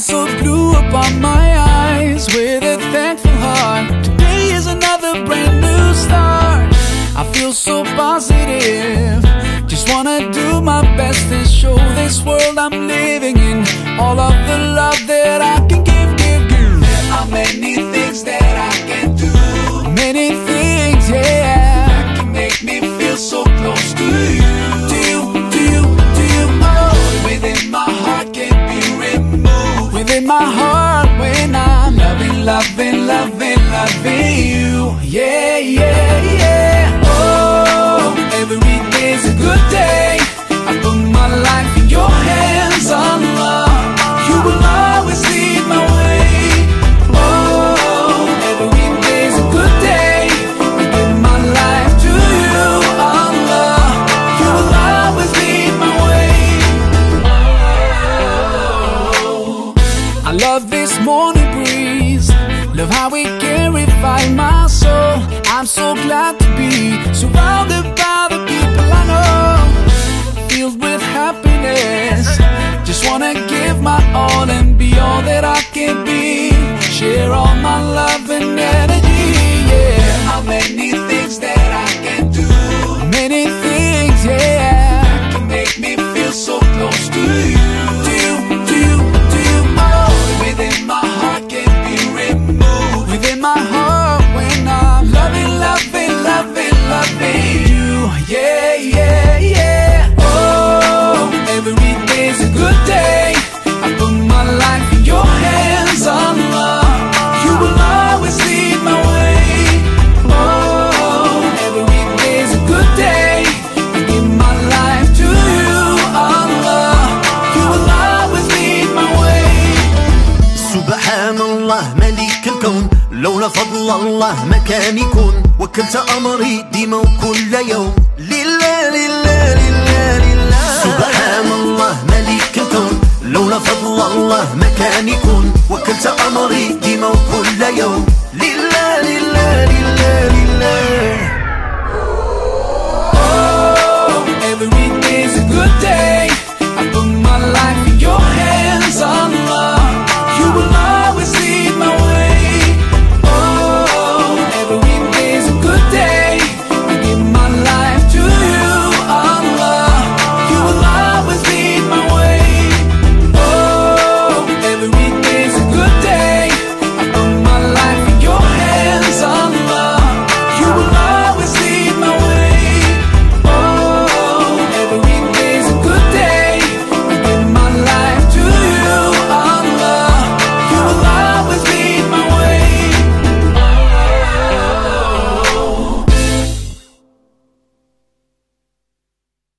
eyes of blue upon my eyes with a thankful heart. Today is another brand new start. I feel so positive. Just wanna do my best and show this world I'm living in all of the love that I can. loving, loving, loving you. Yeah, yeah, yeah. Love how it can revive my soul I'm so glad to be surrounded by the الله ملك الكون لولا فضل الله ما كان يكون. وكلت أمري ديما وكل يوم. لله لله لله لله. سبحان الله ملك الكون لولا فضل الله ما كان يكون. وكلت أمري ديما وكل يوم.